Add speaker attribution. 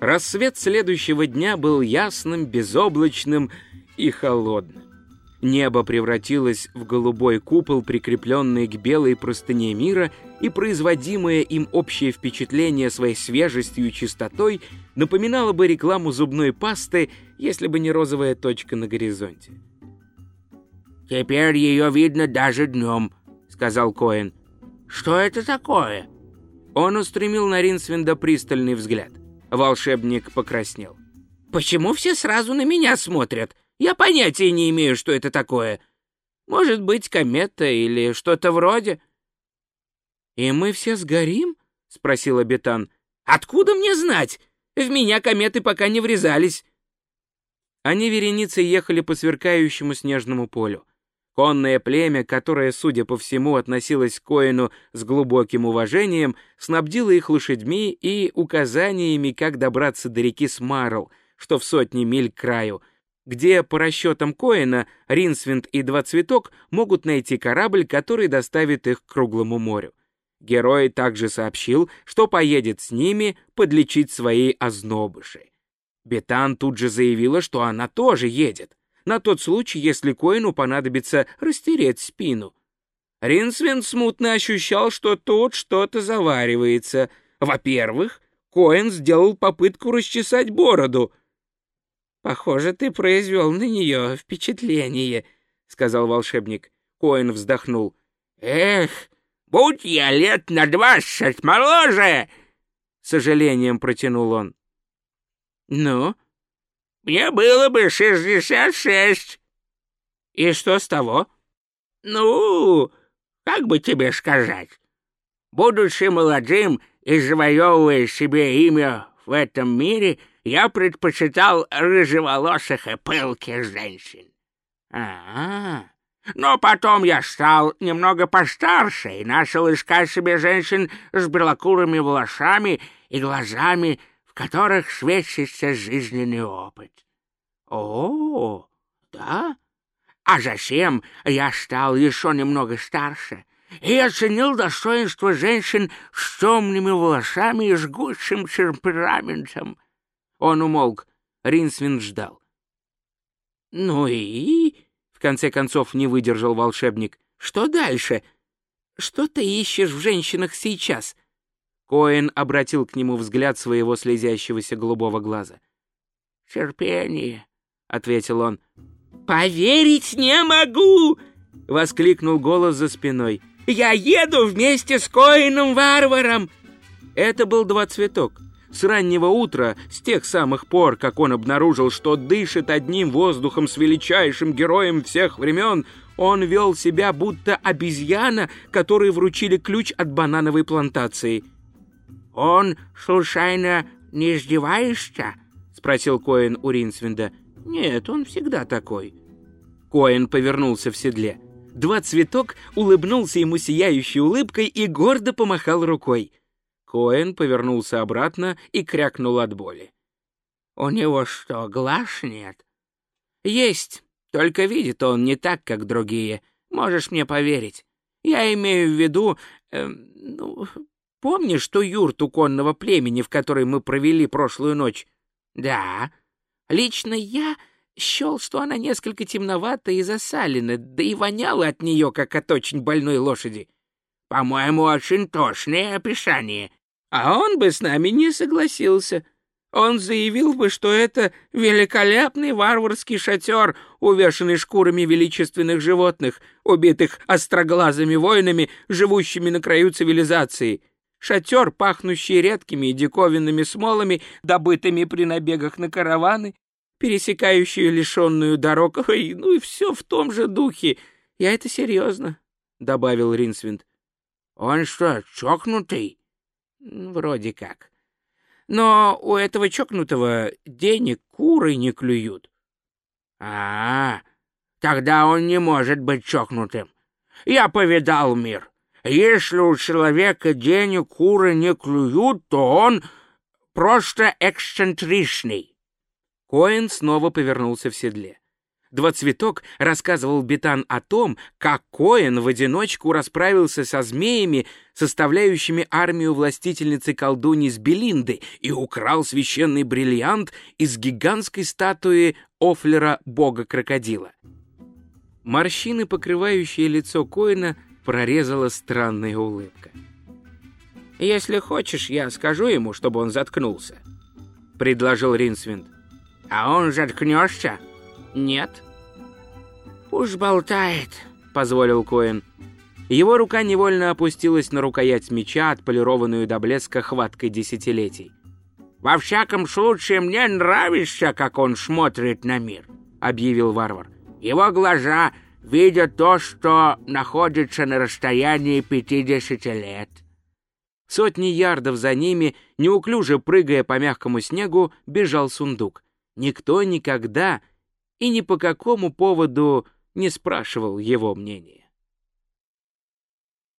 Speaker 1: Рассвет следующего дня был ясным, безоблачным и холодным. Небо превратилось в голубой купол, прикрепленный к белой простыне мира, и производимое им общее впечатление своей свежестью и чистотой напоминало бы рекламу зубной пасты, если бы не розовая точка на горизонте.
Speaker 2: «Теперь ее видно даже днем», — сказал Коэн. «Что это такое?»
Speaker 1: Он устремил на Ринсвинда пристальный взгляд. Волшебник покраснел.
Speaker 2: «Почему все сразу на меня смотрят?» Я понятия не имею, что это такое. Может быть, комета или что-то вроде.
Speaker 1: — И мы все сгорим? — спросил Абитан.
Speaker 2: — Откуда мне знать? В меня кометы пока не врезались.
Speaker 1: Они вереницей ехали по сверкающему снежному полю. Конное племя, которое, судя по всему, относилось к Коину с глубоким уважением, снабдило их лошадьми и указаниями, как добраться до реки Смарл, что в сотни миль к краю — где, по расчетам Коэна, Ринсвинд и Два Цветок могут найти корабль, который доставит их к Круглому морю. Герой также сообщил, что поедет с ними подлечить свои ознобыши. Бетан тут же заявила, что она тоже едет, на тот случай, если Коэну понадобится растереть спину. Ринсвинд смутно ощущал, что тут что-то заваривается. Во-первых, Коэн сделал попытку расчесать бороду —
Speaker 2: «Похоже, ты произвел на нее впечатление», — сказал волшебник.
Speaker 1: Коин вздохнул.
Speaker 2: «Эх, будь я лет на двадцать моложе!» — сожалением протянул он.
Speaker 1: «Ну?»
Speaker 2: «Мне было бы шестьдесят шесть».
Speaker 1: «И что с того?»
Speaker 2: «Ну, как бы тебе сказать? Будучи молодым и завоевывая себе имя в этом мире, — я предпочитал рыжеволосых и пылких женщин. А, -а, а Но потом я стал немного постарше и начал искать себе женщин с белокурыми волосами и глазами, которых светится жизненный опыт. О, да? А затем я стал еще немного старше и оценил достоинство женщин с темными волосами и жгучим темпераментом.
Speaker 1: Он умолк. Ринсвин ждал.
Speaker 2: «Ну и...» — в конце концов не выдержал волшебник. «Что дальше? Что ты ищешь в женщинах сейчас?»
Speaker 1: Коэн обратил к нему взгляд своего слезящегося голубого глаза.
Speaker 2: «Терпение», — ответил он. «Поверить не могу!» — воскликнул голос за спиной. «Я еду вместе с Коином-варваром!»
Speaker 1: Это был два цветок. С раннего утра, с тех самых пор, как он обнаружил, что дышит одним воздухом с величайшим героем всех времен, он вел себя будто обезьяна, которой вручили ключ от банановой плантации.
Speaker 2: «Он, случайно, не издеваешься?»
Speaker 1: — спросил Коэн у Ринсвинда.
Speaker 2: «Нет, он всегда такой».
Speaker 1: Коэн повернулся в седле. Два цветок улыбнулся ему сияющей улыбкой и гордо помахал рукой. Коэн повернулся обратно и крякнул от боли.
Speaker 2: «У него что, глаз нет?»
Speaker 1: «Есть, только видит он не так, как другие. Можешь мне поверить. Я имею в виду... Э, ну, помнишь ту юрту конного племени, в которой мы провели прошлую ночь?»
Speaker 2: «Да.
Speaker 1: Лично я счел, что она несколько темновата и засалена, да и воняла от нее, как от очень больной лошади».
Speaker 2: «По-моему, очень точное описание»,
Speaker 1: а он бы с нами не согласился. Он заявил бы, что это великолепный варварский шатер, увешанный шкурами величественных животных, убитых остроглазыми воинами, живущими на краю цивилизации. Шатер, пахнущий редкими и диковинными смолами, добытыми при набегах на караваны, пересекающие лишенную дорог, ой, ну и все в том же духе. Я это серьезно, — добавил Ринсвинд.
Speaker 2: — Он что, чокнутый?
Speaker 1: Вроде как. Но у этого чокнутого денег куры не клюют.
Speaker 2: А, -а, а, тогда он не может быть чокнутым. Я повидал мир. Если у человека денег куры не клюют, то он просто эксцентричный.
Speaker 1: Коэн снова повернулся в седле. Двоцветок рассказывал Бетан о том, как Коэн в одиночку расправился со змеями, составляющими армию властительницы колдуни с Белинды, и украл священный бриллиант из гигантской статуи Офлера бога-крокодила. Морщины, покрывающие лицо Коэна, прорезала странная улыбка.
Speaker 2: «Если хочешь, я скажу ему, чтобы он заткнулся», — предложил Ринсвинд. «А он заткнешься?» «Нет».
Speaker 1: «Уж болтает», — позволил Коэн. Его рука невольно опустилась на рукоять меча, отполированную до блеска хваткой десятилетий.
Speaker 2: «Во всяком случае, мне нравится, как он смотрит на мир», — объявил варвар. «Его глаза видят то, что находится на расстоянии пятидесяти лет».
Speaker 1: Сотни ярдов за ними, неуклюже прыгая по мягкому снегу, бежал сундук. Никто никогда и ни по какому поводу не спрашивал его мнения.